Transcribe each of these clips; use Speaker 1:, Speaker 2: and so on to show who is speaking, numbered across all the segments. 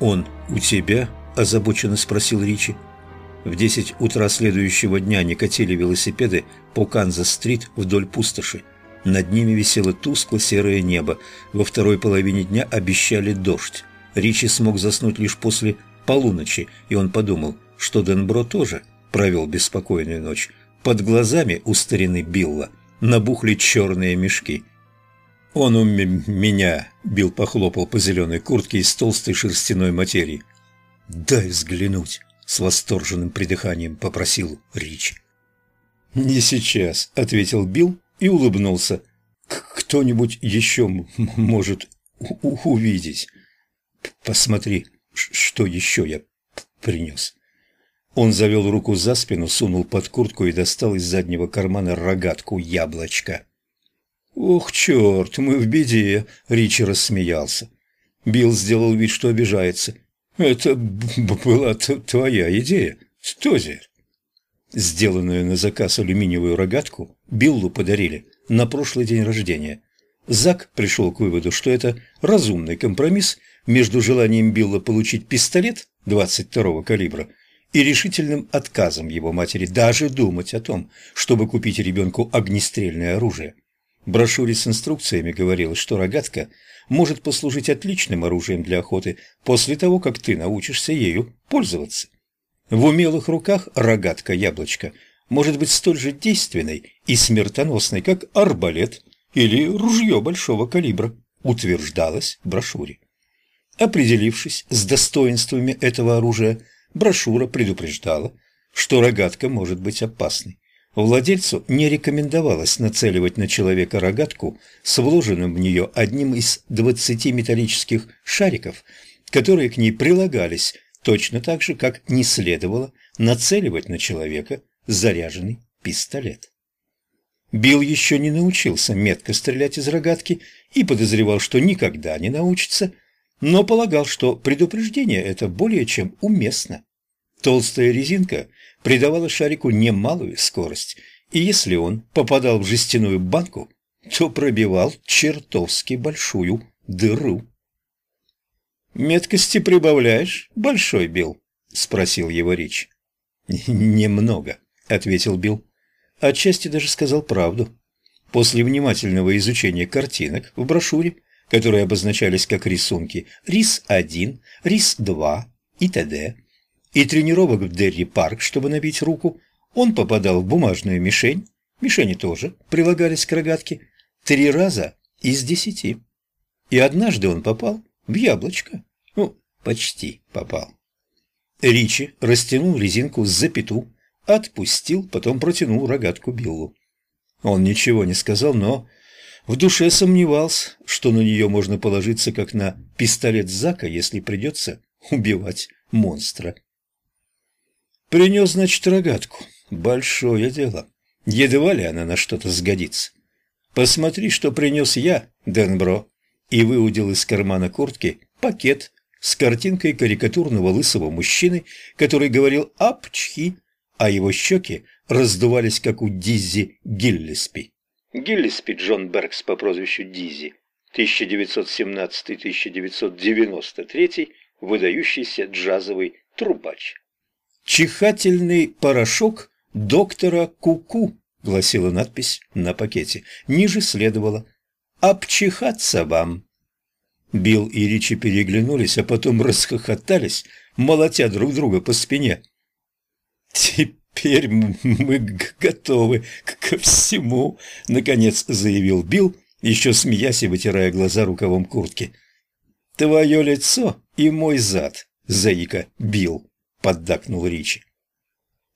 Speaker 1: «Он у тебя?» – озабоченно спросил Ричи. В десять утра следующего дня они катили велосипеды по Канзас-стрит вдоль пустоши. Над ними висело тускло-серое небо. Во второй половине дня обещали дождь. Ричи смог заснуть лишь после полуночи, и он подумал, что Денбро тоже провел беспокойную ночь. Под глазами у старины Билла набухли черные мешки. «Он у меня», — Билл похлопал по зеленой куртке из толстой шерстяной материи. «Дай взглянуть», — с восторженным придыханием попросил Рич. «Не сейчас», — ответил Билл и улыбнулся. «Кто-нибудь еще может увидеть. Посмотри, что еще я принес». Он завел руку за спину, сунул под куртку и достал из заднего кармана рогатку яблочко. «Ох, черт, мы в беде!» — Ричи рассмеялся. Билл сделал вид, что обижается. «Это была твоя идея, Стозер». Сделанную на заказ алюминиевую рогатку Биллу подарили на прошлый день рождения. Зак пришел к выводу, что это разумный компромисс между желанием Билла получить пистолет 22-го калибра и решительным отказом его матери даже думать о том, чтобы купить ребенку огнестрельное оружие. Брошюре с инструкциями говорилось, что рогатка может послужить отличным оружием для охоты после того, как ты научишься ею пользоваться. В умелых руках рогатка-яблочко может быть столь же действенной и смертоносной, как арбалет или ружье большого калибра, утверждалось в брошюре. Определившись с достоинствами этого оружия, брошюра предупреждала, что рогатка может быть опасной. Владельцу не рекомендовалось нацеливать на человека рогатку с вложенным в нее одним из двадцати металлических шариков, которые к ней прилагались точно так же, как не следовало нацеливать на человека заряженный пистолет. Билл еще не научился метко стрелять из рогатки и подозревал, что никогда не научится, но полагал, что предупреждение это более чем уместно. Толстая резинка придавала шарику немалую скорость, и если он попадал в жестяную банку, то пробивал чертовски большую дыру. «Меткости прибавляешь, Большой Билл?» — спросил его Рич. «Немного», — ответил Билл. Отчасти даже сказал правду. После внимательного изучения картинок в брошюре, которые обозначались как рисунки РИС-1, РИС-2 и т.д., и тренировок в Дерри-парк, чтобы набить руку, он попадал в бумажную мишень, мишени тоже прилагались к рогатке, три раза из десяти. И однажды он попал в яблочко. Ну, почти попал. Ричи растянул резинку за пету, отпустил, потом протянул рогатку Биллу. Он ничего не сказал, но в душе сомневался, что на нее можно положиться как на пистолет Зака, если придется убивать монстра. Принес, значит, рогатку. Большое дело. Едва ли она на что-то сгодится. Посмотри, что принес я, Денбро и выудил из кармана куртки пакет с картинкой карикатурного лысого мужчины, который говорил «апчхи», а его щеки раздувались, как у Диззи Гиллиспи. Гиллиспи Джон Беркс по прозвищу Диззи, 1917-1993, выдающийся джазовый трубач. «Чихательный порошок доктора Куку», -ку, гласила надпись на пакете. Ниже следовало обчихаться вам». Билл и Ричи переглянулись, а потом расхохотались, молотя друг друга по спине. «Теперь мы готовы ко всему», — наконец заявил Билл, еще смеясь и вытирая глаза рукавом куртки. «Твое лицо и мой зад, заика Билл», — поддакнул Ричи.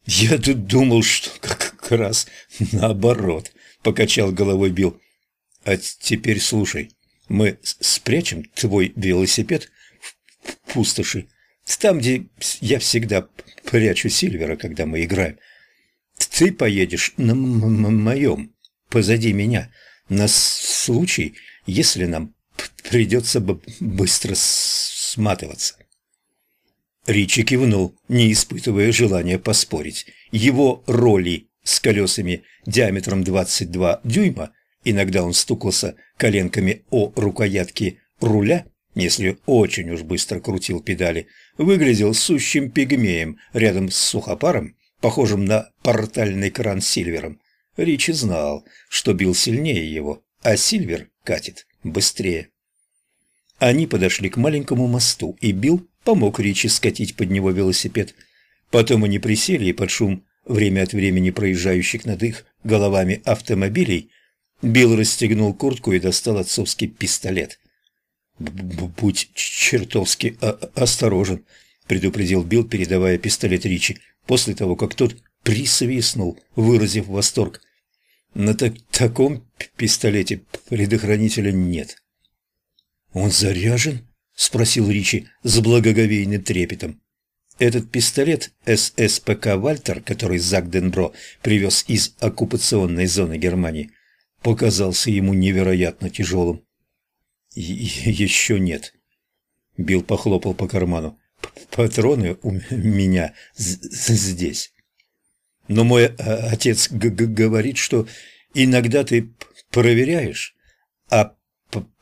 Speaker 1: «Я тут думал, что как раз наоборот», — покачал головой Билл. А теперь слушай, мы спрячем твой велосипед в пустоши, там, где я всегда прячу Сильвера, когда мы играем. Ты поедешь на моем, позади меня, на случай, если нам придется быстро сматываться. Ричи кивнул, не испытывая желания поспорить. Его роли с колесами диаметром 22 дюйма Иногда он стукался коленками о рукоятки руля, если очень уж быстро крутил педали, выглядел сущим пигмеем рядом с сухопаром, похожим на портальный кран Сильвером. Ричи знал, что бил сильнее его, а Сильвер катит быстрее. Они подошли к маленькому мосту, и Билл помог Ричи скатить под него велосипед. Потом они присели, и под шум время от времени проезжающих над их головами автомобилей, Билл расстегнул куртку и достал отцовский пистолет. «Будь чертовски осторожен», — предупредил Билл, передавая пистолет Ричи, после того, как тот присвистнул, выразив восторг. «На так таком пистолете предохранителя нет». «Он заряжен?» — спросил Ричи с благоговейным трепетом. Этот пистолет ССПК «Вальтер», который Зак Денбро привез из оккупационной зоны Германии, показался ему невероятно тяжелым. «Еще нет». Билл похлопал по карману. «Патроны у меня здесь. Но мой а, отец говорит, что иногда ты проверяешь, а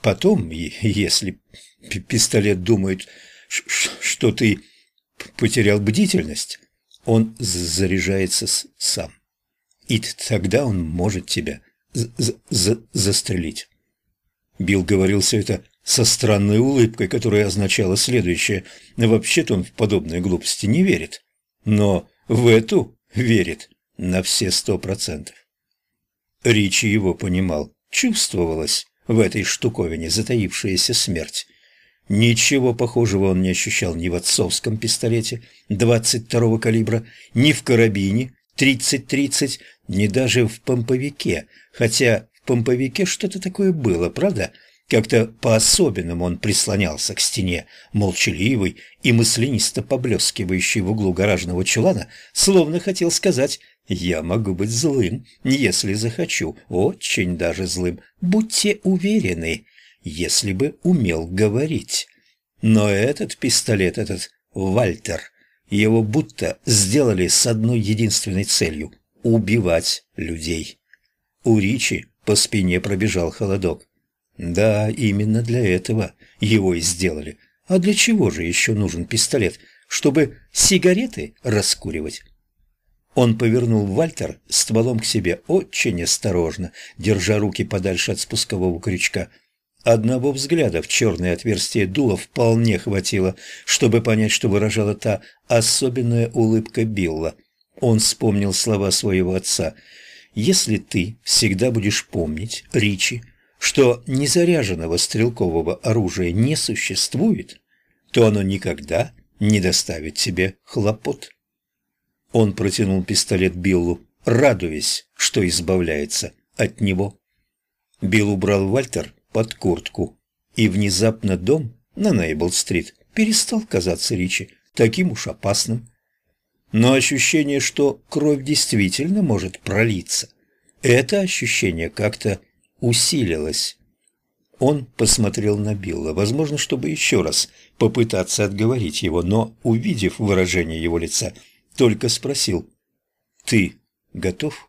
Speaker 1: потом, если пистолет думает, что ты потерял бдительность, он заряжается сам. И тогда он может тебя застрелить. Билл говорил все это со странной улыбкой, которая означала следующее. Вообще-то он в подобные глупости не верит. Но в эту верит на все сто процентов. Ричи его понимал. Чувствовалась в этой штуковине затаившаяся смерть. Ничего похожего он не ощущал ни в отцовском пистолете 22-го калибра, ни в карабине 30-30, ни даже в помповике, хотя в помповике что-то такое было, правда? Как-то по-особенному он прислонялся к стене, молчаливый и мысленисто поблескивающий в углу гаражного чулана, словно хотел сказать «Я могу быть злым, если захочу, очень даже злым, будьте уверены» если бы умел говорить. Но этот пистолет, этот Вальтер, его будто сделали с одной единственной целью – убивать людей. У Ричи по спине пробежал холодок. Да, именно для этого его и сделали. А для чего же еще нужен пистолет? Чтобы сигареты раскуривать? Он повернул Вальтер стволом к себе очень осторожно, держа руки подальше от спускового крючка – Одного взгляда в черное отверстие дула вполне хватило, чтобы понять, что выражала та особенная улыбка Билла. Он вспомнил слова своего отца. «Если ты всегда будешь помнить, Ричи, что незаряженного стрелкового оружия не существует, то оно никогда не доставит тебе хлопот». Он протянул пистолет Биллу, радуясь, что избавляется от него. Билл убрал Вальтер под куртку. И внезапно дом на Нейбл-стрит перестал казаться Ричи таким уж опасным. Но ощущение, что кровь действительно может пролиться, это ощущение как-то усилилось. Он посмотрел на Билла, возможно, чтобы еще раз попытаться отговорить его, но, увидев выражение его лица, только спросил «Ты готов?»